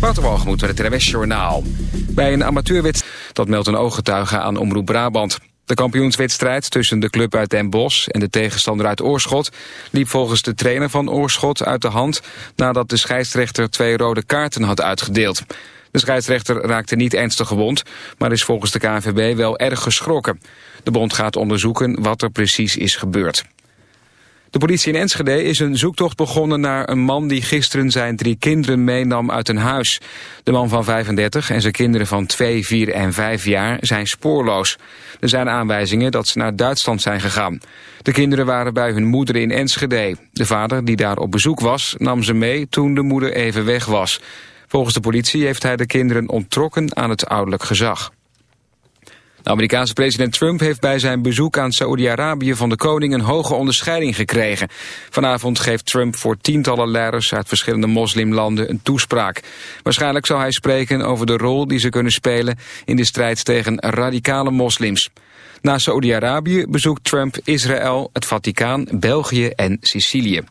Waterwalgemoed met het NWS Journaal. Bij een amateurwedstrijd, dat meldt een ooggetuige aan Omroep Brabant. De kampioenswedstrijd tussen de club uit Den Bosch en de tegenstander uit Oorschot... liep volgens de trainer van Oorschot uit de hand... nadat de scheidsrechter twee rode kaarten had uitgedeeld. De scheidsrechter raakte niet ernstig gewond... maar is volgens de KNVB wel erg geschrokken. De bond gaat onderzoeken wat er precies is gebeurd. De politie in Enschede is een zoektocht begonnen naar een man die gisteren zijn drie kinderen meenam uit een huis. De man van 35 en zijn kinderen van 2, 4 en 5 jaar zijn spoorloos. Er zijn aanwijzingen dat ze naar Duitsland zijn gegaan. De kinderen waren bij hun moeder in Enschede. De vader, die daar op bezoek was, nam ze mee toen de moeder even weg was. Volgens de politie heeft hij de kinderen onttrokken aan het ouderlijk gezag. Amerikaanse president Trump heeft bij zijn bezoek aan Saoedi-Arabië van de koning een hoge onderscheiding gekregen. Vanavond geeft Trump voor tientallen leiders uit verschillende moslimlanden een toespraak. Waarschijnlijk zal hij spreken over de rol die ze kunnen spelen in de strijd tegen radicale moslims. Na Saoedi-Arabië bezoekt Trump Israël, het Vaticaan, België en Sicilië.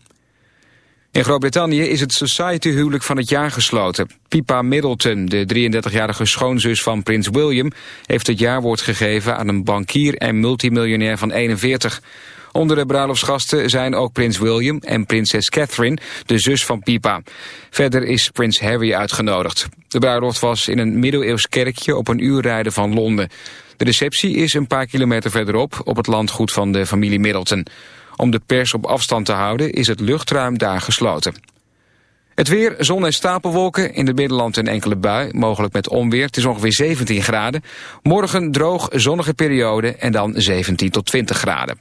In Groot-Brittannië is het society-huwelijk van het jaar gesloten. Pipa Middleton, de 33-jarige schoonzus van prins William... heeft het jaarwoord gegeven aan een bankier en multimiljonair van 41. Onder de bruiloftsgasten zijn ook prins William en prinses Catherine, de zus van Pipa. Verder is prins Harry uitgenodigd. De bruiloft was in een middeleeuws kerkje op een uur rijden van Londen. De receptie is een paar kilometer verderop op het landgoed van de familie Middleton. Om de pers op afstand te houden is het luchtruim daar gesloten. Het weer, zon en stapelwolken, in het binnenland een enkele bui, mogelijk met onweer. Het is ongeveer 17 graden. Morgen droog, zonnige periode en dan 17 tot 20 graden.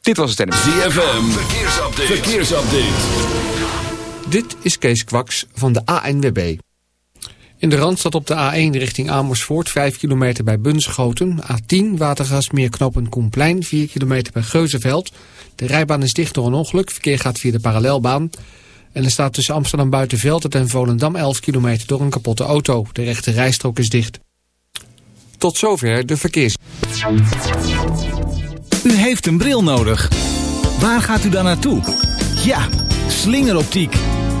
Dit was het NMS. ZFM, verkeersupdate. verkeersupdate. Dit is Kees Kwaks van de ANWB. In de Randstad op de A1 richting Amersfoort, 5 kilometer bij Bunschoten. A10 Watergasmeer knopen Koenplein, 4 kilometer bij Geuzenveld. De rijbaan is dicht door een ongeluk. Verkeer gaat via de parallelbaan. En er staat tussen Amsterdam Buitenveld en Volendam 11 kilometer door een kapotte auto. De rechte rijstrook is dicht. Tot zover de verkeers. U heeft een bril nodig. Waar gaat u dan naartoe? Ja, slingeroptiek.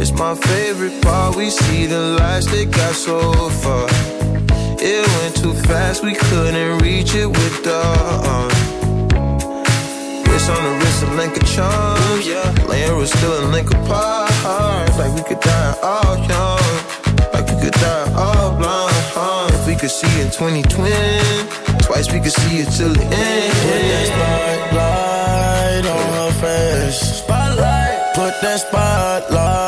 It's my favorite part. We see the lights that got so far. It went too fast, we couldn't reach it with the uh, arm. Wrist on the wrist, a link of charms. Yeah, laying was still a link apart. Like we could die all young, like we could die all blind. If we could see in 2020, twice we could see it till the end. Put that spotlight on her face. Spotlight. Put that spotlight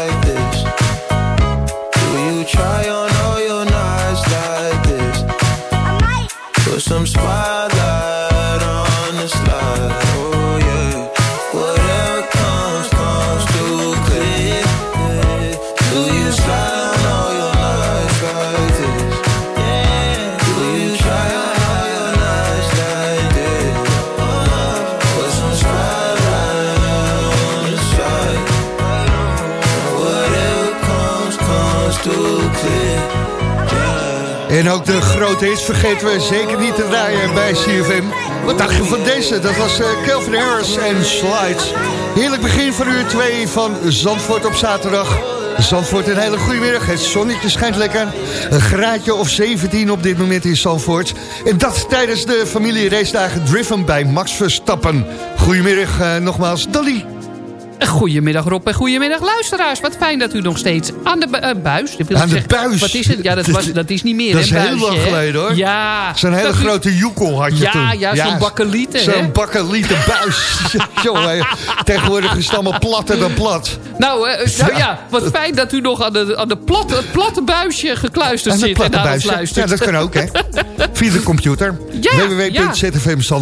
try on all your nights like this? Put some spotlight En ook de grote hits vergeten we zeker niet te draaien bij CFM. Wat dacht je van deze? Dat was eh, Calvin Harris en Slides. Heerlijk begin van uur 2 van Zandvoort op zaterdag. Zandvoort, een hele goede middag. Het zonnetje schijnt lekker. Een graadje of 17 op dit moment in Zandvoort. En dat tijdens de familie racedagen Driven bij Max Verstappen. Goedemiddag eh, nogmaals, Dolly. Goedemiddag Rob en goedemiddag luisteraars. Wat fijn dat u nog steeds aan de bu- eh, buis... Aan ik de zeggen. buis? Wat is het? Ja, dat, was, dat is niet meer Dat is heel lang geleden, hoor. Ja. Zo'n hele Dat u- grote joekel had je Ja, toen. ja, zo'n bakkelieten? Zo'n bakkelieten buis. Jongen, tegenwoordig is het allemaal platter dan plat. Nou, eh, nou ja, wat fijn dat u nog aan, de, aan de platte, het platte buisje gekluisterd zit en luistert. Ja, dat kan ook, hè. Via de computer. Ja,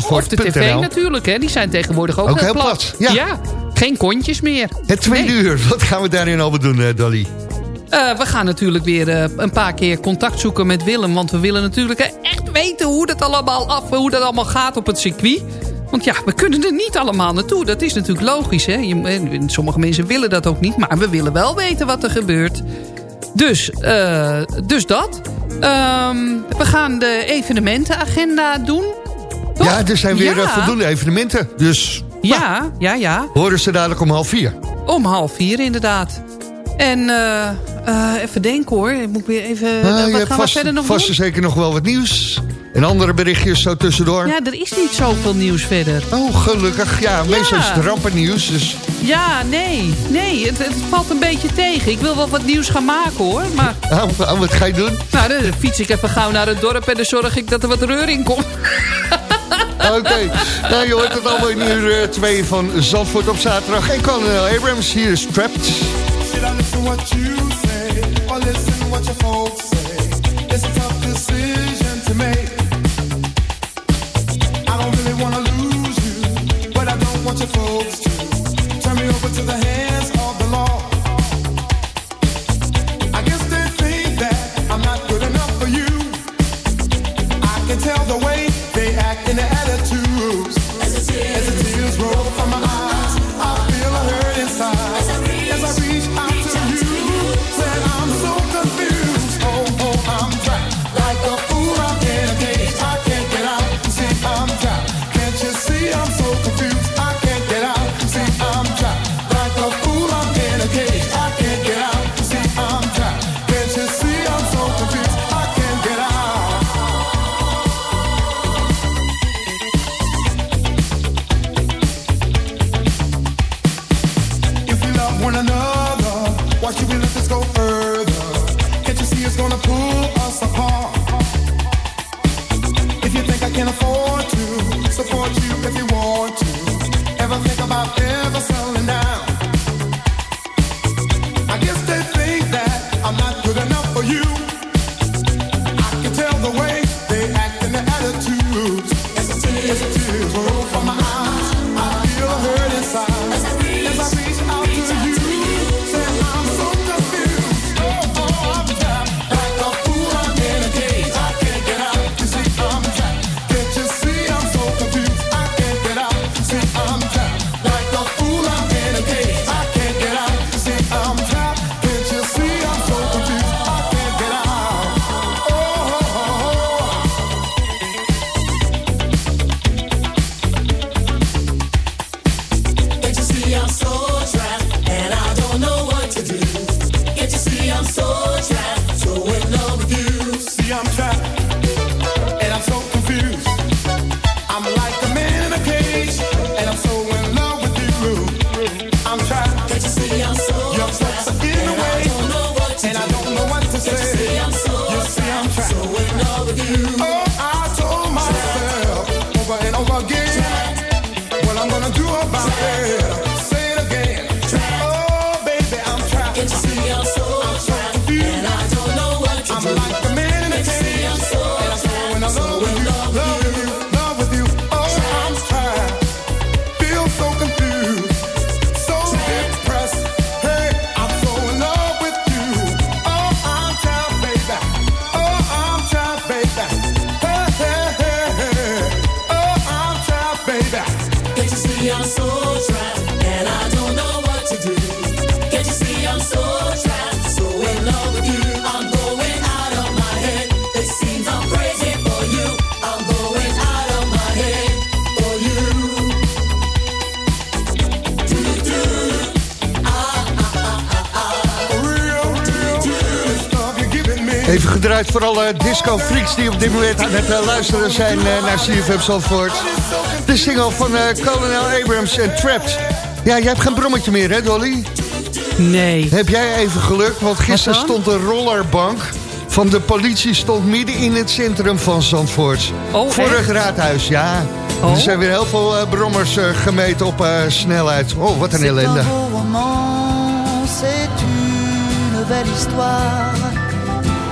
Of de tv natuurlijk, hè. Die zijn tegenwoordig ook, Ook heel heel plat. plat, ja. Geen kontjes meer. Het tweede Nee. uur, wat gaan we daarin al doen, eh, Dolly? Eh, we gaan natuurlijk weer eh, een paar keer contact zoeken met Willem. Want we willen natuurlijk echt weten hoe dat allemaal af, hoe dat allemaal gaat op het circuit. Want ja, we kunnen er niet allemaal naartoe. Dat is natuurlijk logisch. Hè? Je- sommige mensen willen dat ook niet. Maar we willen wel weten wat er gebeurt. Dus, dus dat. Ehm, we gaan de evenementenagenda doen. Toch? Ja, er zijn weer Ja. voldoende evenementen. Dus Ja, ja, ja. horen ze dadelijk om half vier. Om half vier inderdaad. En eh, eh, even denken hoor. Ik moet weer even... Ah, wat gaan we vast, verder nog vast en doen? zeker nog wel wat nieuws. En andere berichtjes zo tussendoor. Ja, er is niet zoveel nieuws verder. Oh, gelukkig. Ja, meestal is het rampennieuws. Dus Ja, nee. Nee, het, het valt een beetje tegen. Ik wil wel wat nieuws gaan maken hoor. Maar oh, wat ga je doen? nou, dan fiets ik even gauw naar het dorp... en dan zorg ik dat er wat reur in komt. Oké, nou je hoort het allemaal in uur 2 van Zandvoort op zaterdag. En Colonel Abrams, hier is Trapped. Folks to. Turn me over to the hands Disco Freaks die op dit moment aan het eh, luisteren zijn eh, naar CFM Zandvoort. De single van eh, Colonel Abrams en Trapped. Ja, jij hebt geen brommetje meer hè Dolly? Nee. Heb jij even geluk, want gisteren stond de rollerbank van de politie stond midden in het centrum van Zandvoort. Oh, Voor het raadhuis, ja. Oh. Er zijn weer heel veel brommers gemeten op uh, snelheid. Oh, wat een ellende.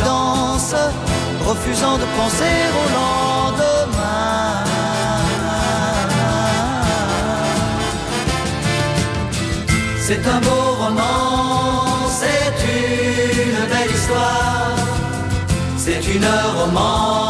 évidence, refusant de penser au lendemain. C'est un beau roman, c'est une belle histoire, c'est une romance.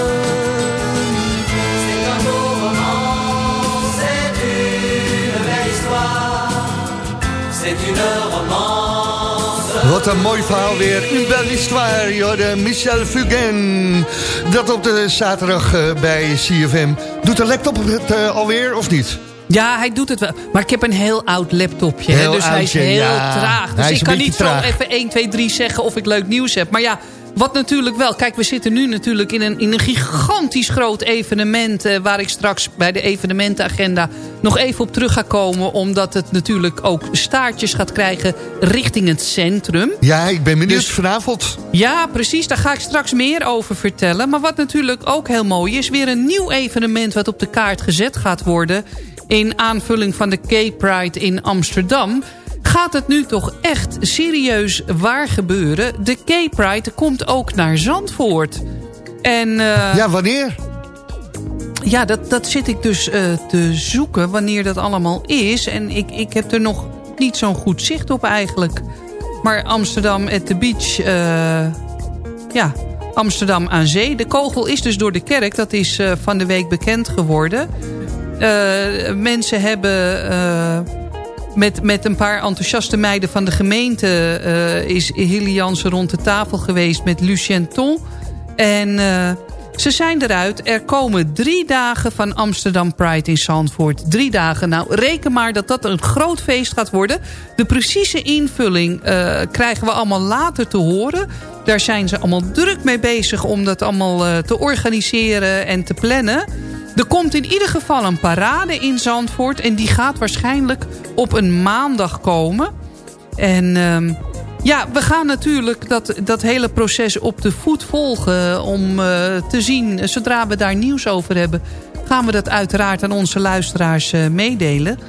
Wat een mooi verhaal weer. Une belle histoire, joh, de Michel Fugain. Dat op de zaterdag eh, bij CFM. Doet de laptop het eh, alweer, of niet? Ja, hij doet het wel. Maar ik heb een heel oud laptopje. hè, dus hij is heel ja. traag. Dus Hij ik kan niet zo traag. even 1, 2, 3 zeggen of ik leuk nieuws heb. Maar ja, wat natuurlijk wel. Kijk, we zitten nu natuurlijk in een, in een gigantisch groot evenement... eh, waar ik straks bij de evenementenagenda nog even op terug ga komen. Omdat het natuurlijk ook staartjes gaat krijgen richting het centrum. Ja, ik ben benieuwd Dus- vanavond. Ja, precies. Daar ga ik straks meer over vertellen. Maar wat natuurlijk ook heel mooi is... weer een nieuw evenement wat op de kaart gezet gaat worden... in aanvulling van de Gay Pride in Amsterdam... gaat het nu toch echt serieus waar gebeuren. De Gay Pride komt ook naar Zandvoort. En eh, Ja, wanneer? ja, dat, dat zit ik dus eh, te zoeken wanneer dat allemaal is. En ik, ik heb er nog niet zo'n goed zicht op eigenlijk. Maar Amsterdam at the beach, eh, ja, Amsterdam aan zee. De kogel is dus door de kerk, dat is van de week bekend geworden. Mensen hebben... met, met een paar enthousiaste meiden van de gemeente... eh, is Hilly Jansen rond de tafel geweest met Lucien Ton. En eh, ze zijn eruit. Er komen drie dagen van Amsterdam Pride in Zandvoort. Drie dagen. Nou, reken maar dat dat een groot feest gaat worden. De precieze invulling eh, krijgen we allemaal later te horen. Daar zijn ze allemaal druk mee bezig om dat allemaal te organiseren en te plannen. Er komt in ieder geval een parade in Zandvoort. En die gaat waarschijnlijk op een maandag komen. En ehm, ja, we gaan natuurlijk dat, dat hele proces op de voet volgen... om eh, te zien, zodra we daar nieuws over hebben... gaan we dat uiteraard aan onze luisteraars eh, meedelen.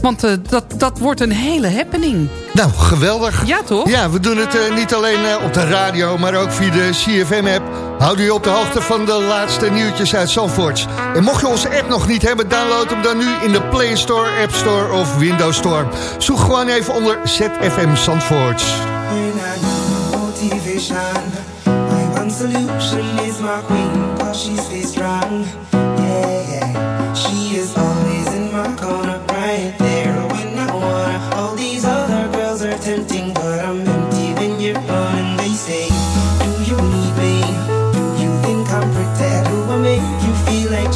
Want eh, dat, dat wordt een hele happening. Nou, geweldig. Ja, toch? Ja, we doen het eh, niet alleen eh, op de radio, maar ook via de CFM-app. Houd u op de hoogte van de laatste nieuwtjes uit Zandvoort. En mocht je onze app nog niet hebben, download hem dan nu in de Play Store, App Store of Windows Store. Zoek gewoon even onder ZFM Zandvoort. When I need motivation, my one solution is my queen, cause she's strong. Yeah.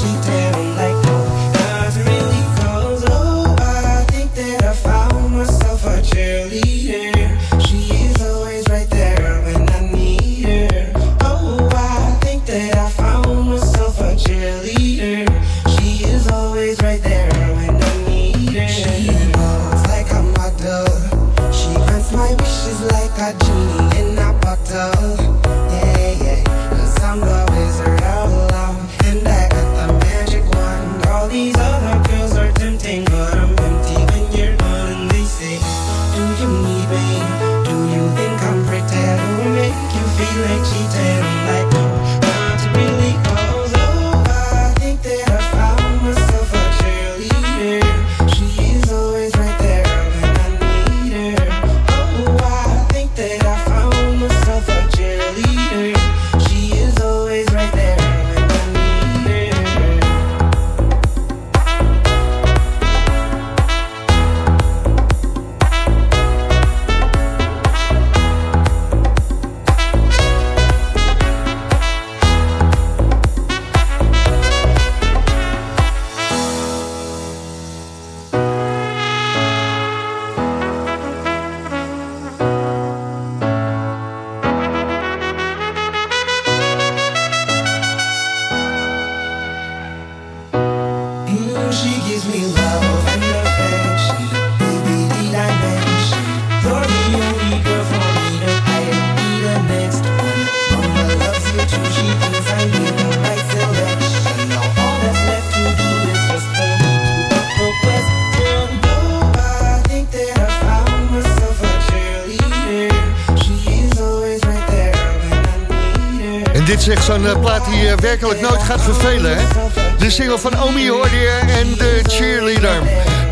te entregar. Dit echt zo'n eh, plaat die eh, werkelijk nooit gaat vervelen, hè? De single van Omi hoorde en de cheerleader.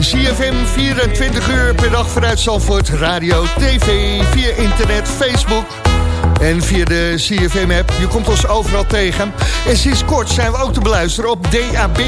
CFM 24 uur per dag vanuit Zandvoort. Radio, tv, via internet, Facebook... En via de CFM-app, je komt ons overal tegen. En sinds kort zijn we ook te beluisteren op DAB+.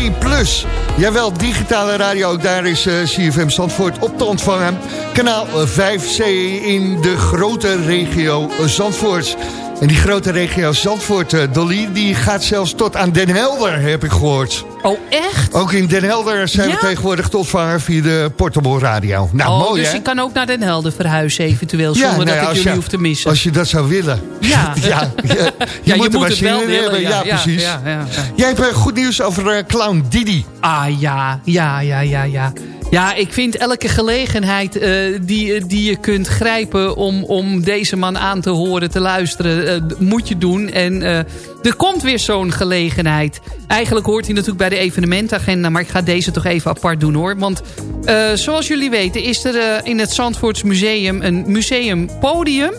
Jawel, digitale radio, ook daar is eh, CFM Zandvoort op te ontvangen. Kanaal 5C in de grote regio Zandvoort. En die grote regio Zandvoort, eh, Dolly, die gaat zelfs tot aan Den Helder, heb ik gehoord. Oh, echt? Ook in Den Helder zijn Ja? we tegenwoordig te ontvangen via de Portable Radio. Nou, oh, mooi dus hè? ik kan ook naar Den Helder verhuizen eventueel, zonder nou dat ik jullie je- hoef te missen. Als je dat zou willen. Ja. ja, je, je Ja, moet je moet het wel willen, hebben. ja, precies. ja, ja, ja. Jij hebt eh, goed nieuws over eh, Clown Didi. Ah ja, ja, ja, ja, ja. Ja, ik vind elke gelegenheid eh, die, die je kunt grijpen om, om deze man aan te horen, te luisteren, eh, moet je doen. En eh, er komt weer zo'n gelegenheid. Eigenlijk hoort hij natuurlijk bij de evenementagenda, maar ik ga deze toch even apart doen hoor. Want eh, zoals jullie weten is er eh, in het Zandvoorts Museum een museumpodium.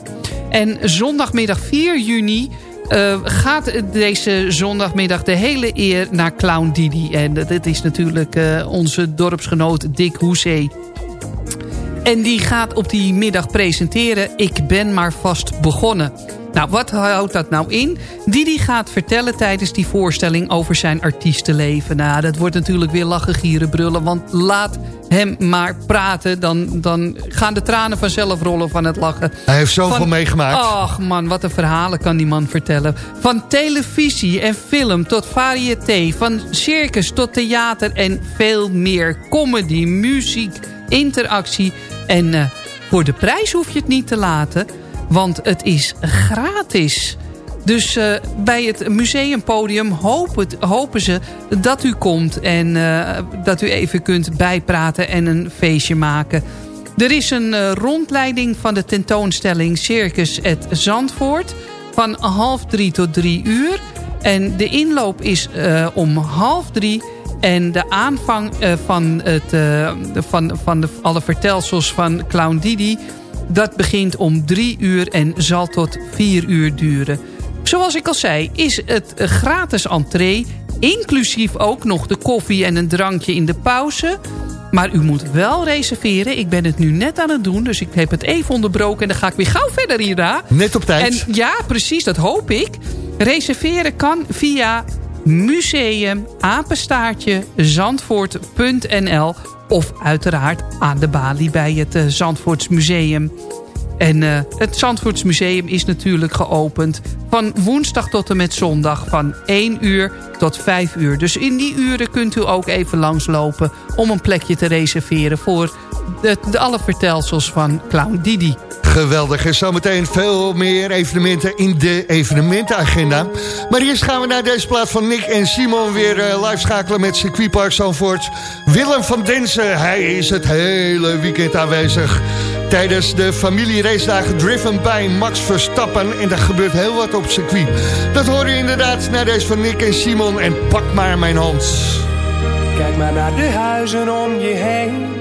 En zondagmiddag 4 juni eh, gaat deze zondagmiddag de hele eer naar Clown Didi. En dat is natuurlijk eh, onze dorpsgenoot Dick Hoezee. En die gaat op die middag presenteren... Ik ben maar vast begonnen. Nou, wat houdt dat nou in? Didi gaat vertellen tijdens die voorstelling over zijn artiestenleven. Nou, dat wordt natuurlijk weer lachen, gieren, brullen. Want laat hem maar praten. Dan, dan gaan de tranen vanzelf rollen van het lachen. Hij heeft zoveel Van- meegemaakt. Ach man, wat een verhalen kan die man vertellen. Van televisie en film tot variété. Van circus tot theater en veel meer. Comedy, muziek, interactie. En eh, voor de prijs hoef je het niet te laten. Want het is gratis. Dus eh, bij het museumpodium hopen, hopen ze dat u komt. En eh, dat u even kunt bijpraten en een feestje maken. Er is een eh, rondleiding van de tentoonstelling Circus at Zandvoort. Van half drie tot drie uur. En de inloop is om half drie. En de aanvang van, het, van, van de, alle vertelsels van Clown Didi... dat begint om drie uur en zal tot vier uur duren. Zoals ik al zei, is het gratis entree... inclusief ook nog de koffie en een drankje in de pauze... Maar u moet wel reserveren. Ik ben het nu net aan het doen. Dus ik heb het even onderbroken. En dan ga ik weer gauw verder hierna. Net op tijd. En ja, precies. Dat hoop ik. Reserveren kan via museum apenstaartje zandvoort.nl of uiteraard aan de balie bij het eh, Zandvoorts Museum. En eh, het Zandvoorts Museum is natuurlijk geopend van woensdag tot en met zondag van 1 uur tot 5 uur. Dus in die uren kunt u ook even langslopen om een plekje te reserveren voor de, de alle vertelsels van Clown Didi. Geweldig. En zometeen veel meer evenementen in de evenementenagenda. Maar eerst gaan we naar deze plaat van Nick en Simon weer eh, live schakelen met circuitpark Zandvoort. Willem van Densen, hij is het hele weekend aanwezig. Tijdens de familieracedagen driven bij Max Verstappen. En er gebeurt heel wat op circuit. Dat hoor je inderdaad naar deze van Nick en Simon. En pak maar mijn hand. Kijk maar naar de huizen om je heen.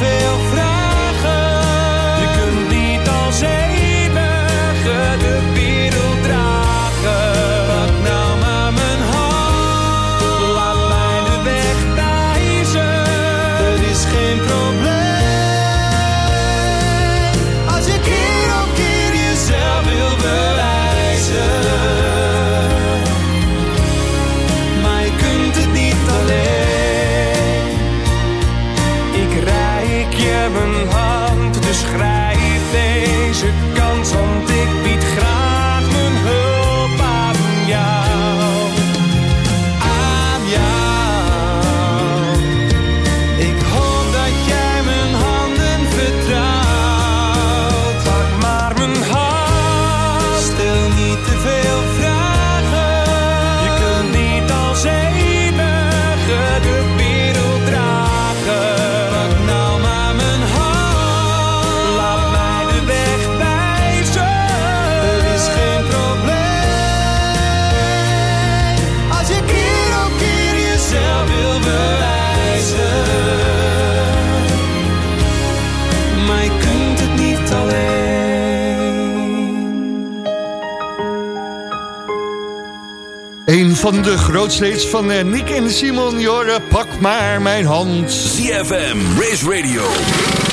niet van de grootste hits van eh, Nick en Simon. Jorden, pak maar mijn hand. ZFM, Race Radio,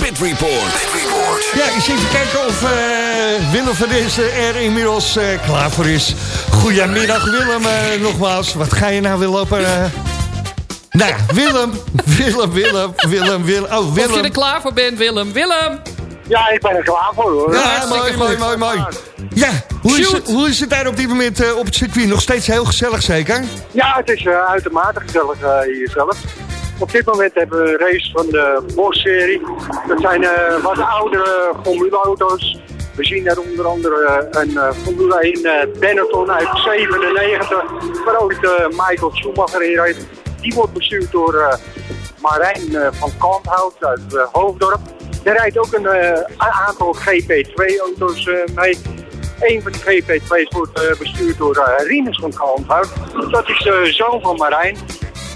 Pit Report. Pit Report. Ja, eens even kijken of eh, Willem van deze er inmiddels eh, klaar voor is. Goedemiddag Willem, nogmaals. Wat ga je nou weer lopen... eh? Nou ja, Willem, Willem, Willem, Willem, Willem. Oh, Of je er klaar voor bent, Willem. Willem! Ja, ik ben er klaar voor hoor. Ja, mooi, mooi, mooi, mooi. Ja, hoe is, het, hoe is het daar op dit moment eh, op het circuit? Nog steeds heel gezellig zeker? Ja, het is eh, uitermate gezellig eh, hier zelf. Op dit moment hebben we een race van de Bosch-serie. Dat zijn wat oudere formuleauto's. We zien daar onder andere een Formule 1 eh, Benetton uit 97, waar ook de Michael Schumacher in reed. Die wordt bestuurd door Marijn van Kanthout uit Hoofddorp. Er rijdt ook een aantal GP2-auto's mee. Een van die GP2's wordt eh, bestuurd door eh Rinus van Kalmhout. Dat is de zoon van Marijn.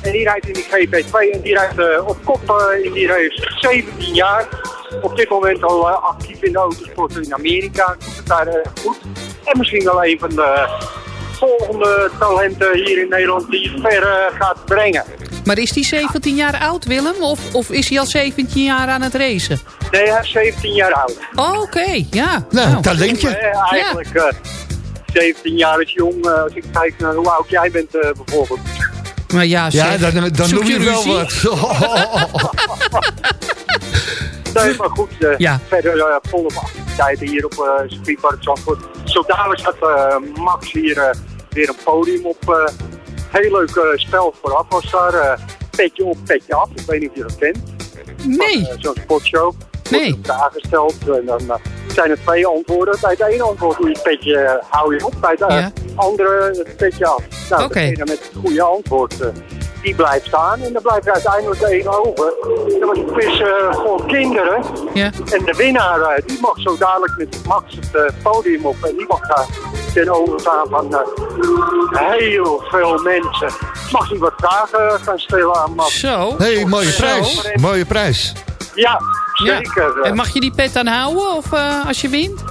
En die rijdt in die GP2 en die rijdt eh, op kop eh, in die race 17 jaar. Op dit moment al eh, actief in de autosport in Amerika. Doet het daar eh, goed. En misschien wel een van de volgende talenten hier in Nederland die het ver eh, gaat brengen. Maar is die 17 jaar oud, Willem? Of, of is hij al 17 jaar aan het racen? Nee, hij is 17 jaar oud. Oh, Oké, ja. Nou, talentje. Eh, eigenlijk eh, 17 jaar is jong. eh, als ik kijk naar hoe oud jij bent eh, bijvoorbeeld. Maar ja, Ja, dan, dan Zoek noem je wel wat. Nee, maar goed, eh, Ja. verder eh, volop activiteiten hier op uh, Circuitpark Zandvoort. Zo dadelijk gaat eh, Max hier eh, weer een podium op. heel leuk eh, spel vooraf was daar. eh, petje op, petje af. Ik weet niet of je dat kent. Nee. Eh, Zo'n sportshow. Nee. Wordt vragen gesteld en dan zijn er twee antwoorden. Bij het ene antwoord doe je het petje, hou je op. Bij het Ja. andere het petje af. Nou, Oké. degene met het goede antwoord, die blijft staan. En dan blijft er uiteindelijk de ene over. Dat was een quiz eh, voor kinderen. Ja. En de winnaar, eh, die mag zo dadelijk met Max het eh, podium op. En die mag daar ten overstaan van heel veel mensen. Mag hij wat vragen gaan stellen aan Max? Zo. hey, mooie Zo. prijs. Mooie prijs. Ja, Ja. zeker. En mag je die pet aanhouden of, eh, als je wint?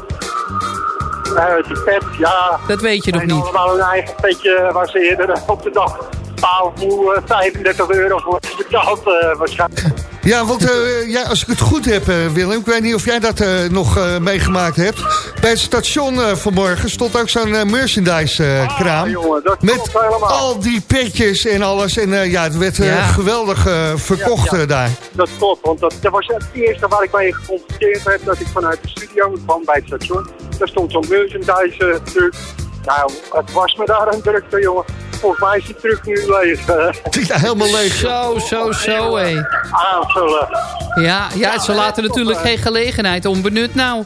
Eh, die pet, ja. Dat weet je nog niet. allemaal een eigen petje waar ze eerder op de dag 12 moe, eh, 35 euro voor betaald eh, waarschijnlijk. Ja, want eh, ja, als ik het goed heb, Willem... ik weet niet of jij dat eh, nog eh, meegemaakt hebt... bij het station eh, vanmorgen stond ook zo'n eh, merchandise-kraam... Ah, jongen, dat met klopt helemaal. al die petjes en alles. En eh, ja, het werd eh, Ja. geweldig eh, verkocht Ja, ja. daar. Dat klopt, want dat, dat was het eerste waar ik mee geconfronteerd heb. Dat ik vanuit de studio kwam bij het station. Daar stond zo'n merchandise truck. Nou, het was me daar een drukte, jongen. Volgens mij is die truck nu leeg. Ja, helemaal leeg. Zo, zo, zo, hé. aanvullen. Ja, ja, ze laten natuurlijk geen gelegenheid onbenut nou.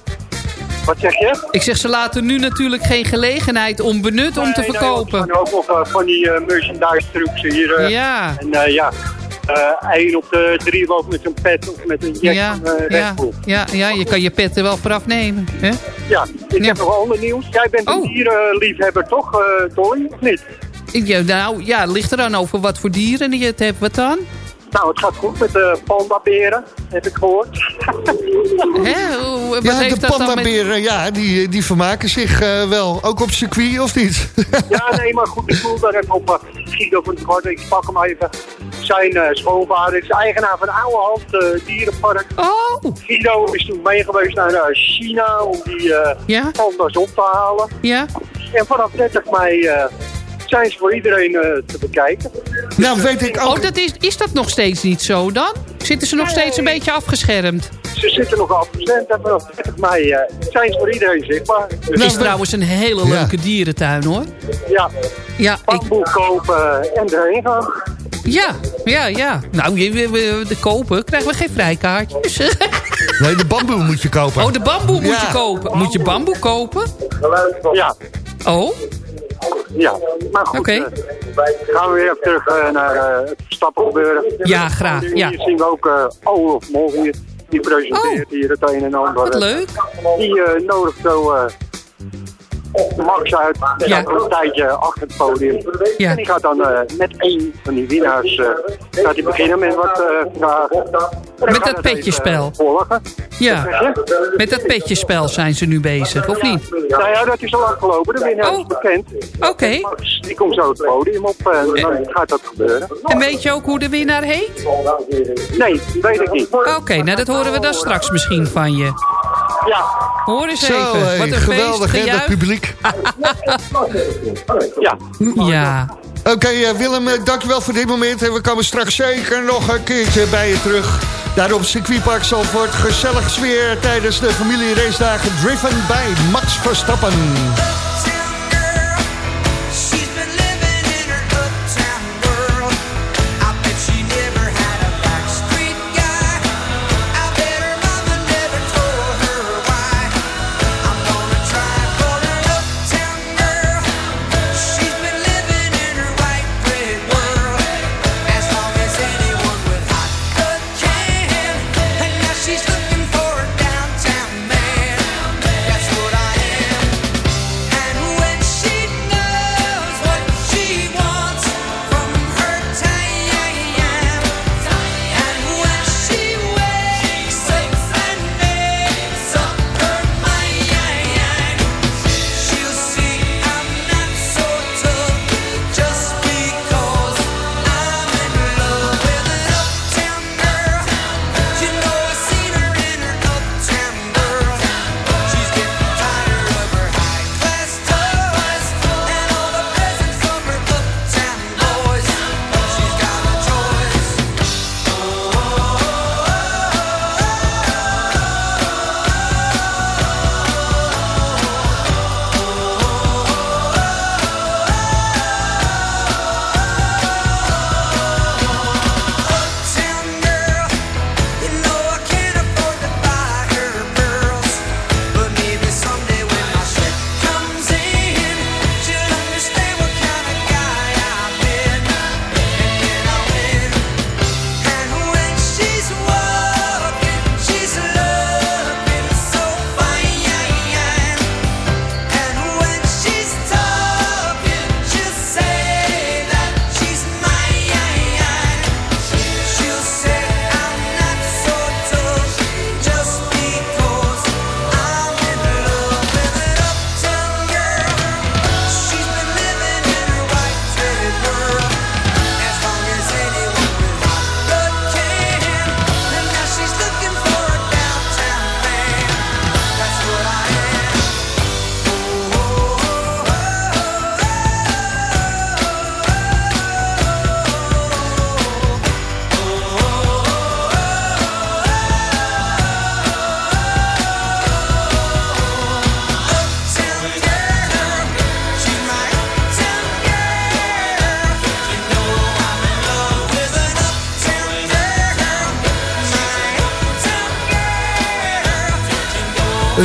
Wat zeg je? Ik zeg, ze laten nu natuurlijk geen gelegenheid onbenut om te Nee, nee, verkopen. er zijn ook nog eh, van die eh, merchandise trucks hier. eh, Ja. En eh, ja, eh, één op de drie loopt met een pet of met een jack Ja, van eh, ja, ja, ja, je kan je pet er wel vooraf nemen. Hè? Ja, ik Ja. heb nog wel ander nieuws. Jij bent Oh. een dierenliefhebber toch, eh Dolly, of niet? Ja, nou, ja, ligt er dan over wat voor dieren je het hebt. Wat dan? Nou, het gaat goed met de pandaberen, heb ik gehoord. Hè? Hoe- Wat Ja, heeft de dat dan met... pandaberen, ja, die, die vermaken zich eh, wel. Ook op circuit, of niet? Ja, nee, maar goed, ik voel daar even op. Guido van het Kort, ik pak hem even. Zijn eh, schoonvader is eigenaar van Oude Hand eh, Dierenpark. Oh! Guido is toen meegeweest naar China om die eh Ja? panda's op te halen. Ja? En vanaf 30 mei eh, zijn ze voor iedereen eh, te bekijken. Nou, weet ik ook... Oh, dat is, is dat nog steeds niet zo dan? Zitten ze nog steeds een beetje afgeschermd? Ze zitten nog afgestemd en vanaf 30 mei eh, zijn ze voor iedereen zichtbaar. Dus, is trouwens een hele leuke dierentuin hoor. Ja, Ja, ik, bamboe kopen en erheen gaan. ja, ja, ja. Nou, je- we- we- de kopen krijgen we geen vrijkaartjes. Nee, de bamboe moet je kopen. Oh, de bamboe moet Ja. je kopen. Moet je bamboe kopen? Ja, Oh, ja. Maar goed, Oké. eh, gaan we weer even terug eh, naar eh, het stappen gebeuren. Ja, graag, Hier ja. zien we ook Olaf Mol hier. Die presenteert hier het een en ander. Oh. wat leuk. Die nodigt zo eh, Max uit. Die Ja. staat al een tijdje achter het podium. Ja. En die gaat dan eh, met één van die winnaars eh, gaat hij beginnen met wat eh vragen. En Met dat petjespel. Ja, met dat petjespel zijn ze nu bezig, of niet? Nou ja, dat is al afgelopen. De winnaar is Oh. bekend. Oké. Die komt zo het podium op en dan gaat dat gebeuren. En weet je ook hoe de winnaar heet? Nee, weet ik niet. Oké, nou dat horen we dan straks misschien van je. Ja, Hoor eens Zo, even. Wat een geweldig feest, hè, dat publiek. ja. Ja. Oké, eh, Willem, eh, dankjewel voor dit moment. En we komen straks zeker nog een keertje bij je terug. Daar op circuitpark Zalvoort. Gezellig sfeer tijdens de familieracedagen. Driven bij Max Verstappen.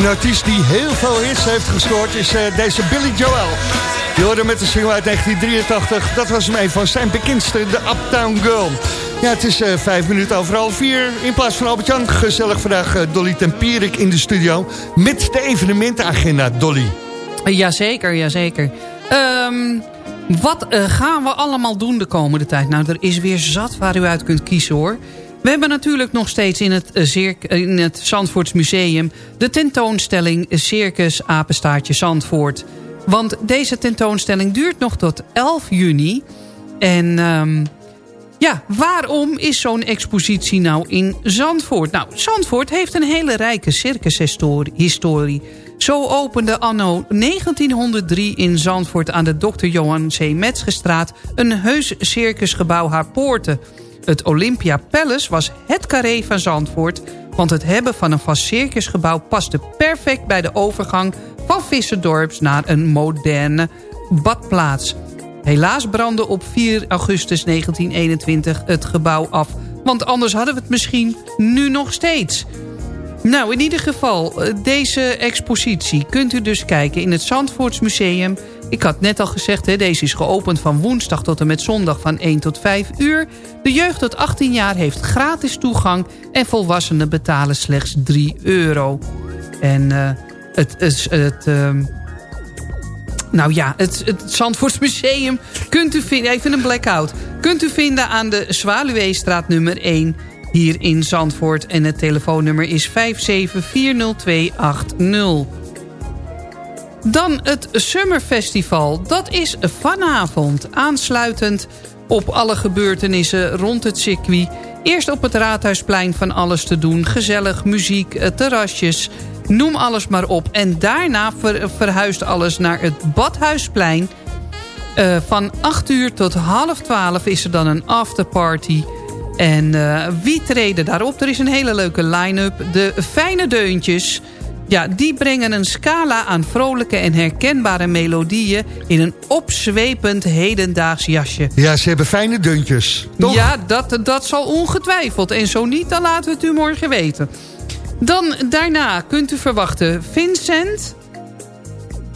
Artiest die heel veel hits heeft gescoord is eh, deze Billy Joel. Je hoorde met de single uit 1983. Dat was hem een van zijn bekendste, de Uptown Girl. Ja, het is eh, vijf minuten over half vier. In plaats van Albert-Jan, gezellig vandaag eh, Dolly Tempierik in de studio. Met de evenementenagenda, Dolly. Jazeker, jazeker. Ehm Wat gaan we allemaal doen de komende tijd? Nou, er is weer zat waar u uit kunt kiezen hoor. We hebben natuurlijk nog steeds in het, eh, Cirk, in het Zandvoorts Museum... de tentoonstelling Circus Apenstaartje Zandvoort. Want deze tentoonstelling duurt nog tot 11 juni. En ehm, ja, waarom is zo'n expositie nou in Zandvoort? Nou, Zandvoort heeft een hele rijke circushistorie. Zo opende anno 1903 in Zandvoort aan de Dr. Johan C. Metzgestraat... een heus circusgebouw haar poorten. Het Olympia Palace was het carré van Zandvoort... want het hebben van een vast circusgebouw paste perfect bij de overgang... van Visserdorps naar een moderne badplaats... Helaas brandde op 4 augustus 1921 het gebouw af. Want anders hadden we het misschien nu nog steeds. Nou, in ieder geval, eh, deze expositie kunt u dus kijken in het Zandvoorts Museum. Ik had net al gezegd, hè, deze is geopend van woensdag tot en met zondag van 1 tot 5 uur. De jeugd tot 18 jaar heeft gratis toegang en volwassenen betalen slechts 3 euro. En uh, het, het, het uh, nou ja, het, het Zandvoorts Museum kunt u vinden... Even een blackout. Kunt u vinden aan de Zwaluweestraat nummer 1 hier in Zandvoort. En het telefoonnummer is 5740280. Dan het Summer Festival. Dat is vanavond. Aansluitend op alle gebeurtenissen rond het circuit. Eerst op het Raadhuisplein van alles te doen. Gezellig, muziek, eh, terrasjes noem alles maar op. En daarna ver, verhuist alles naar het Badhuisplein. Uh, van 8 uur tot half 12 is er dan een afterparty. En uh, wie treden daarop? Er is een hele leuke line-up. De Fijne Deuntjes... Ja, die brengen een scala aan vrolijke en herkenbare melodieën... in een opzwepend hedendaags jasje. Ja, ze hebben fijne deuntjes, toch? Ja, dat, dat zal ongetwijfeld. En zo niet, dan laten we het u morgen weten. Dan daarna kunt u verwachten Vincent.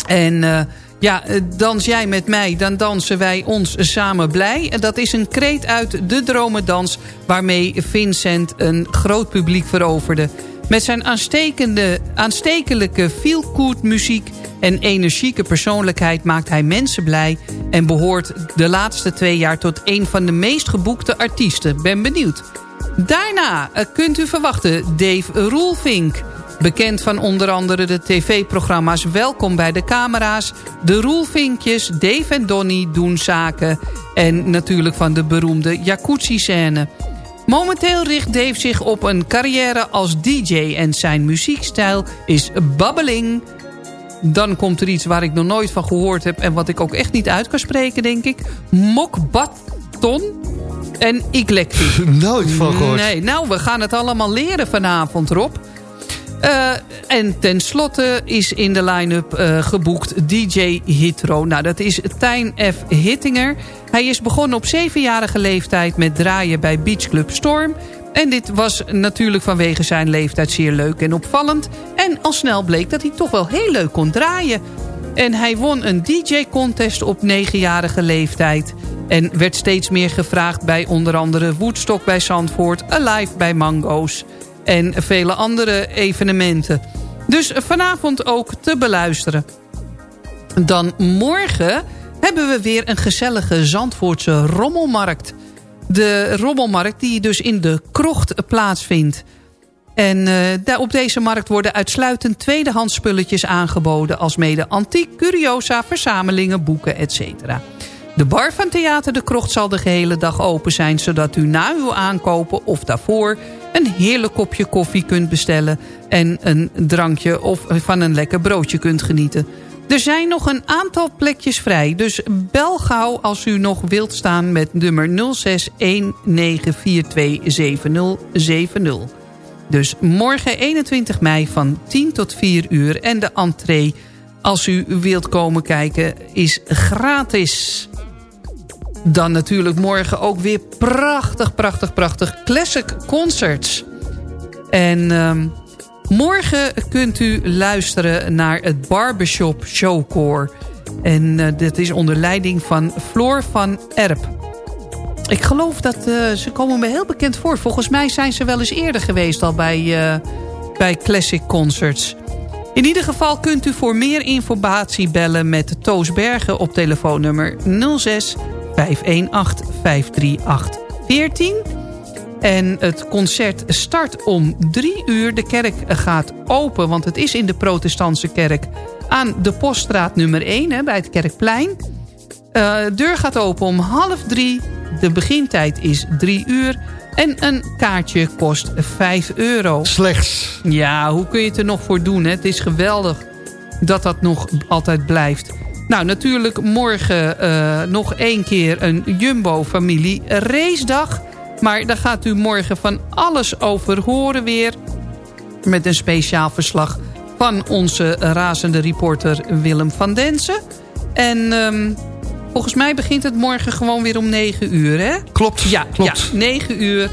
En uh, ja, dans jij met mij, dan dansen wij ons samen blij. En dat is een kreet uit de dromendans... waarmee Vincent een groot publiek veroverde. Met zijn aanstekende, aanstekelijke feel-good muziek en energieke persoonlijkheid maakt hij mensen blij... en behoort de laatste twee jaar tot een van de meest geboekte artiesten. Ben benieuwd. Daarna eh, kunt u verwachten Dave Roelvink. Bekend van onder andere de tv-programma's Welkom bij de Camera's... De Roelvinkjes, Dave en Donny doen zaken... en natuurlijk van de beroemde jacuzzi-scène. Momenteel richt Dave zich op een carrière als DJ... en zijn muziekstijl is babbeling. Dan komt er iets waar ik nog nooit van gehoord heb... en wat ik ook echt niet uit kan spreken, denk ik. Mokbaton en Eclectic. Nooit van gehoord. Nee, nou, we gaan het allemaal leren vanavond, Rob. Uh, en tenslotte is in de line-up uh, geboekt DJ Hitro. Nou, dat is Tijn F. Hittinger. Hij is begonnen op zevenjarige leeftijd met draaien bij Beach Club Storm. En dit was natuurlijk vanwege zijn leeftijd zeer leuk en opvallend. En al snel bleek dat hij toch wel heel leuk kon draaien. En hij won een DJ-contest op negenjarige leeftijd. En werd steeds meer gevraagd bij onder andere Woodstock bij Zandvoort... Alive bij Mango's en vele andere evenementen. Dus vanavond ook te beluisteren. Dan morgen hebben we weer een gezellige Zandvoortse rommelmarkt. De rommelmarkt die dus in de krocht plaatsvindt. En daar op deze markt worden uitsluitend tweedehands spulletjes aangeboden... als mede antiek, curiosa, verzamelingen, boeken, etc. De bar van Theater de Krocht zal de gehele dag open zijn... zodat u na uw aankopen of daarvoor een heerlijk kopje koffie kunt bestellen... en een drankje of van een lekker broodje kunt genieten. Er zijn nog een aantal plekjes vrij, dus bel gauw als u nog wilt staan met nummer 0619427070. Dus morgen 21 mei van 10 tot 4 uur en de entree als u wilt komen kijken is gratis. Dan natuurlijk morgen ook weer prachtig, prachtig, prachtig classic concerts. En um, morgen kunt u luisteren naar het Barbershop Showcore. En uh, dit is onder leiding van Floor van Erp. Ik geloof dat uh, ze komen me heel bekend voor. Volgens mij zijn ze wel eens eerder geweest al bij, uh, bij classic concerts. In ieder geval kunt u voor meer informatie bellen met Toos Bergen op telefoonnummer 06 518 538 14. En het concert start om drie uur. De kerk gaat open, want het is in de protestantse kerk... aan de poststraat nummer 1 hè, bij het Kerkplein. De deur gaat open om half drie. De begintijd is drie uur. En een kaartje kost 5 euro. Slechts. Ja, hoe kun je het er nog voor doen? Hè? Het is geweldig dat dat nog altijd blijft. Nou, natuurlijk morgen eh, nog één keer een Jumbo-familie racedag. Maar daar gaat u morgen van alles over horen weer. Met een speciaal verslag van onze razende reporter Willem van Densen. En ehm, volgens mij begint het morgen gewoon weer om 9 uur, hè? Klopt, Ja, klopt. ja 9 uur.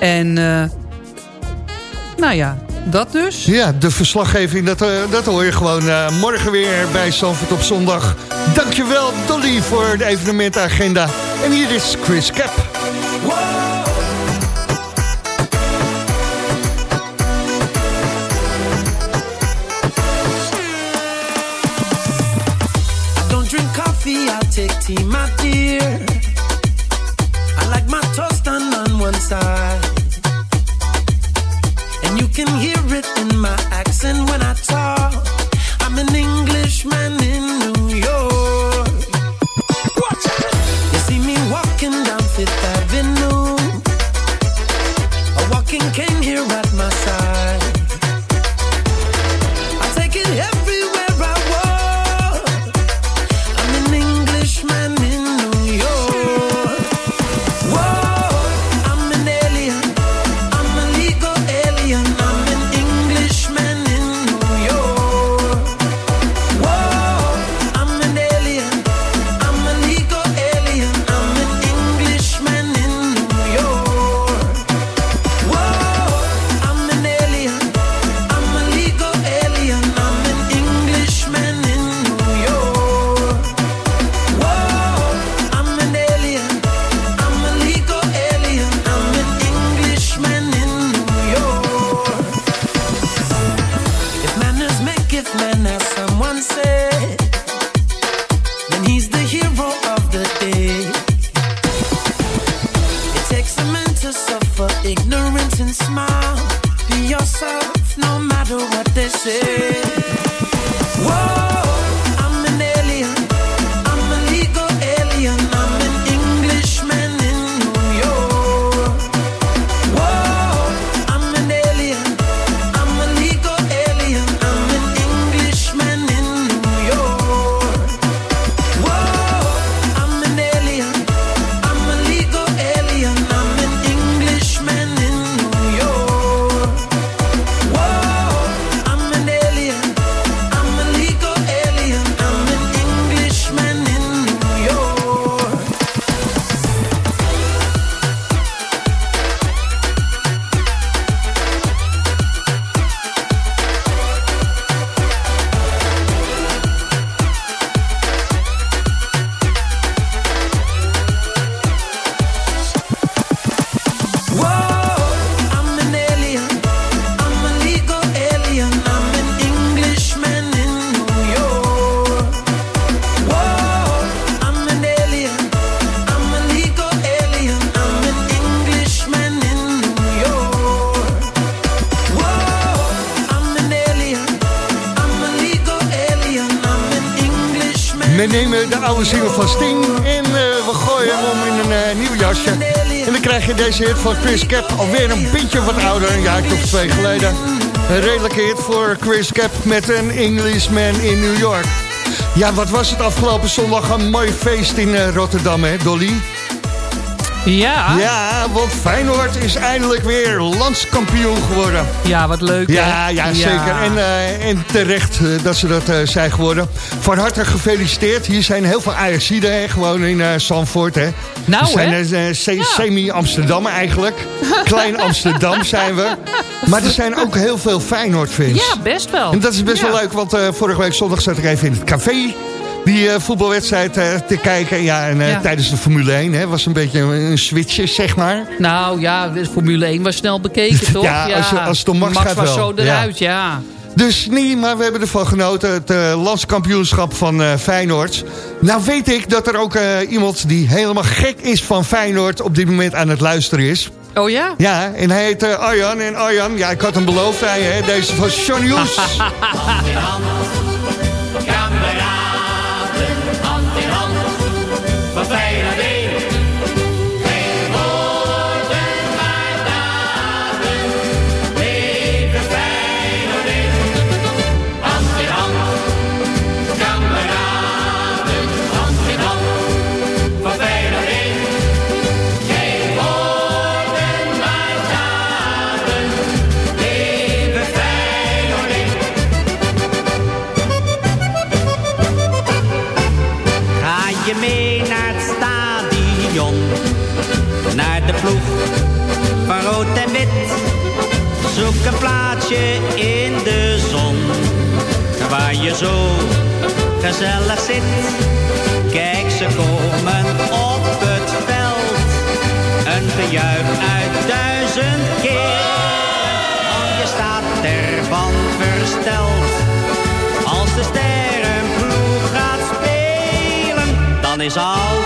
En eh, nou ja, dat dus. Ja, de verslaggeving, dat, eh, dat hoor je gewoon eh, morgen weer bij Zandvoort op zondag. Dankjewel Dolly voor de evenementagenda. En hier is Chris Cap. I don't drink coffee, I take tea, my dear. Van Chris Cap, alweer een beetje wat ouder, een jaar of twee geleden. Een redelijke hit voor Chris Cap met een Englishman in New York. Ja, wat was het afgelopen zondag een mooi feest in eh, Rotterdam, hè Dolly? Ja. Ja, want Feyenoord is eindelijk weer landskampioen geworden. Ja, wat leuk. Ja, ja, zeker. En, eh, en terecht eh, dat ze dat eh, zijn geworden. Van harte gefeliciteerd. Hier zijn heel veel Ajaxiden, gewoon in eh Zandvoort. Hè. Nou, we zijn hè? semi-Amsterdam eigenlijk. Klein Amsterdam zijn we. Maar er zijn ook heel veel Feyenoord-fans. Ja, best wel. En dat is best Ja. wel leuk, want vorige week zondag zat ik even in het café... die eh, voetbalwedstrijd eh, te kijken. Ja, en eh, Ja. tijdens de Formule 1 hè, was een beetje een, een switchje, zeg maar. Nou ja, de Formule 1 was snel bekeken, toch? Ja, als je- als het om Max gaat was wel. zo eruit, ja. Dus niet, maar we hebben ervan genoten. Het eh, landskampioenschap van eh, Feyenoord. Nou weet ik dat er ook eh, iemand die helemaal gek is van Feyenoord... op dit moment aan het luisteren is. Oh ja? Ja, en hij heet Arjan. En Arjan, ja, ik had hem beloofd je, hè, deze van Sean Hughes. Gezellig zit. Kijk, ze komen op het veld, een gejuich uit duizend keer. Want je staat ervan versteld, als de sterrenploeg gaat spelen, dan is altijd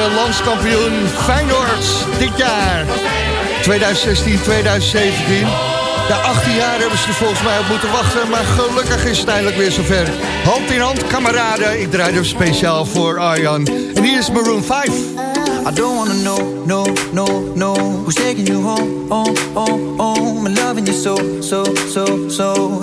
landskampioen Feyenoord dit jaar. 2016, 2017. Ja, 18 jaar hebben ze er volgens mij op moeten wachten. Maar gelukkig is het eindelijk weer zover. Hand in hand, kameraden. Ik draai hem speciaal voor Arjan. En hier is Maroon 5. I don't wanna know, no, no, no Who's taking you home, oh, oh, oh I'm loving you so, so, so, so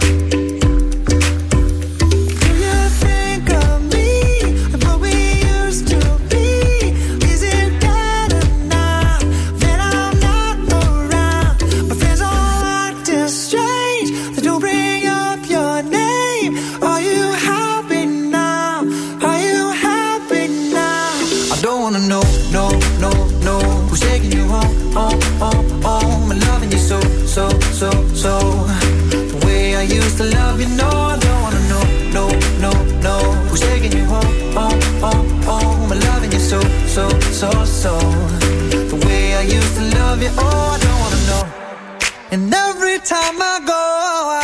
Time I go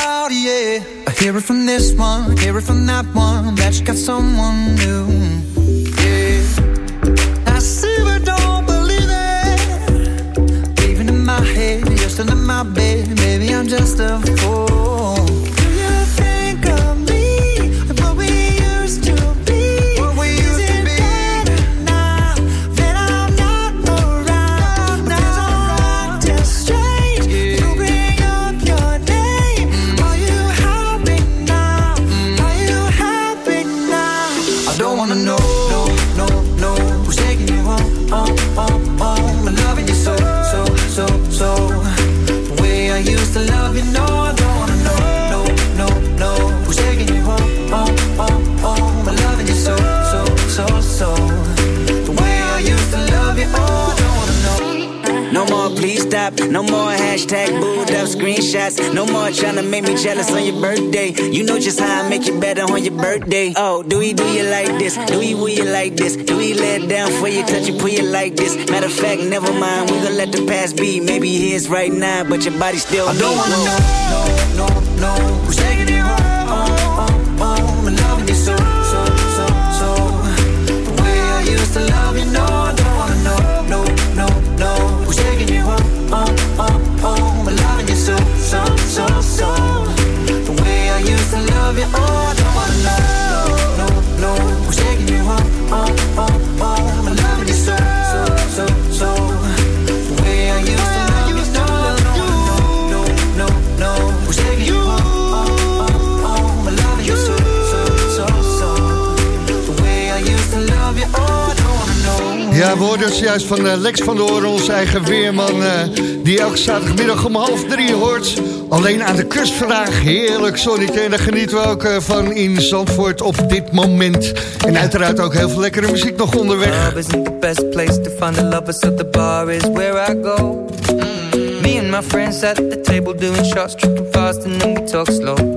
out, yeah, I hear it from this one, hear it from that one, that you got someone new. Yeah, I see but don't believe it. Even in my head, you're still in my bed. Maybe I'm just a fool. Screenshots. No more trying to make me jealous on your birthday. You know just how I make you better on your birthday. Oh, do we do you like this? Do we will you like this? Do we let it down for you, touch you, pull you like this? Matter of fact, never mind. We gonna let the past be. Maybe it is right now, but your body still. I don't wanna know, no, no, no. Ja, we hoorden dus juist van eh, Lex van der Oren, onze eigen weerman... eh, die elke zaterdagmiddag om half drie hoort. Alleen aan de kust vandaag, heerlijk zonnetje. En daar genieten we ook eh, van in Zandvoort op dit moment. En uiteraard ook heel veel lekkere muziek nog onderweg. Me and my friends at the table doing shots, tripping fast, and we talk slow.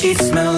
Sheets smell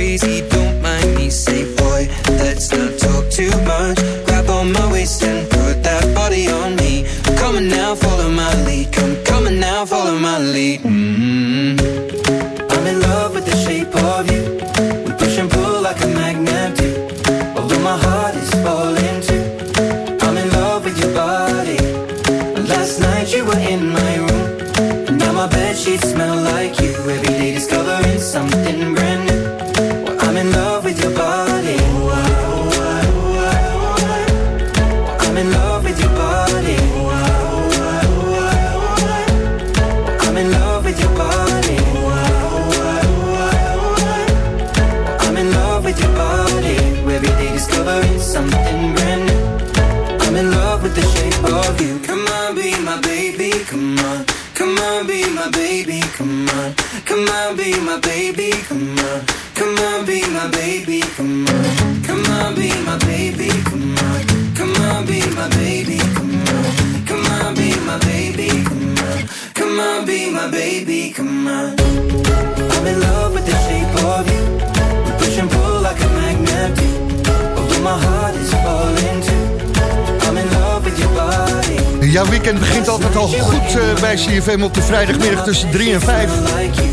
weekend begint altijd al goed eh, bij CFM op de vrijdagmiddag tussen 3 en 5.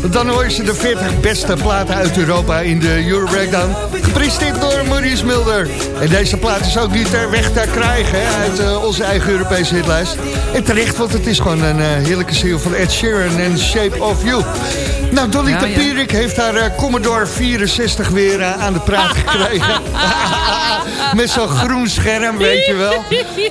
Want dan hoor je ze de 40 beste platen uit Europa in de Euro Breakdown. Gepresenteerd door Maurice Mulder. En deze plaat is ook niet ter weg te krijgen hè, uit eh, onze eigen Europese hitlijst. En terecht, want het is gewoon een eh, heerlijke single van Ed Sheeran en Shape of You. Nou, Dolly ja. Tapierik heeft haar Commodore 64 weer aan de praat gekregen. Met zo'n groen scherm, weet je wel.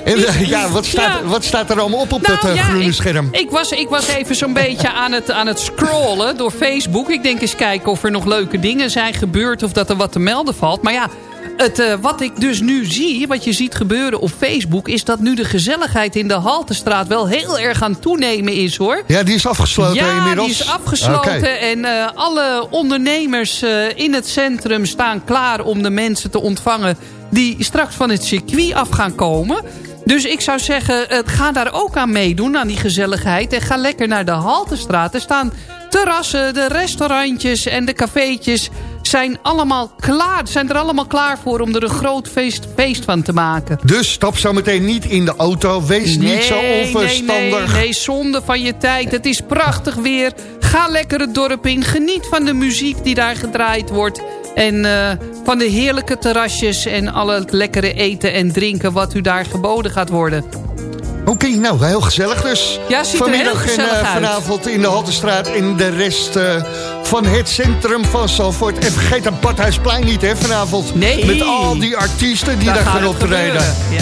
En, eh, ja, wat staat, Ja. wat staat er allemaal op op dat eh, ja, groene ik, scherm? Ik was, ik was even zo'n beetje aan het, aan het scrollen door Facebook. Ik denk eens kijken of er nog leuke dingen zijn gebeurd... of dat er wat te melden valt. Maar ja, het, eh, wat ik dus nu zie, wat je ziet gebeuren op Facebook... is dat nu de gezelligheid in de Haltestraat wel heel erg aan toenemen is, hoor. Ja, die is afgesloten ja, inmiddels? die is afgesloten. En eh, alle ondernemers eh, in het centrum staan klaar om de mensen te ontvangen... die straks van het circuit af gaan komen. Dus ik zou zeggen, ga daar ook aan meedoen, aan die gezelligheid. En ga lekker naar de Haltestraat. Er staan terrassen, de restaurantjes en de cafeetjes zijn allemaal klaar. Zijn er allemaal klaar voor om er een groot feest, feest van te maken. Dus stap zo meteen niet in de auto. Wees niet zo onverstandig. Nee, nee, zonde van je tijd. Het is prachtig weer. Ga lekker het dorp in. Geniet van de muziek die daar gedraaid wordt. En eh, van de heerlijke terrasjes en al het lekkere eten en drinken wat u daar geboden gaat worden. Oké, nou, heel gezellig dus. Ja, ziet er Vanmiddag heel en eh, vanavond in de Haltestraat en de rest eh, van het centrum van Zalvoort. En vergeet het Badhuisplein niet, hè, vanavond. Nee. Met al die artiesten die daar, Daar gaan optreden. Ja.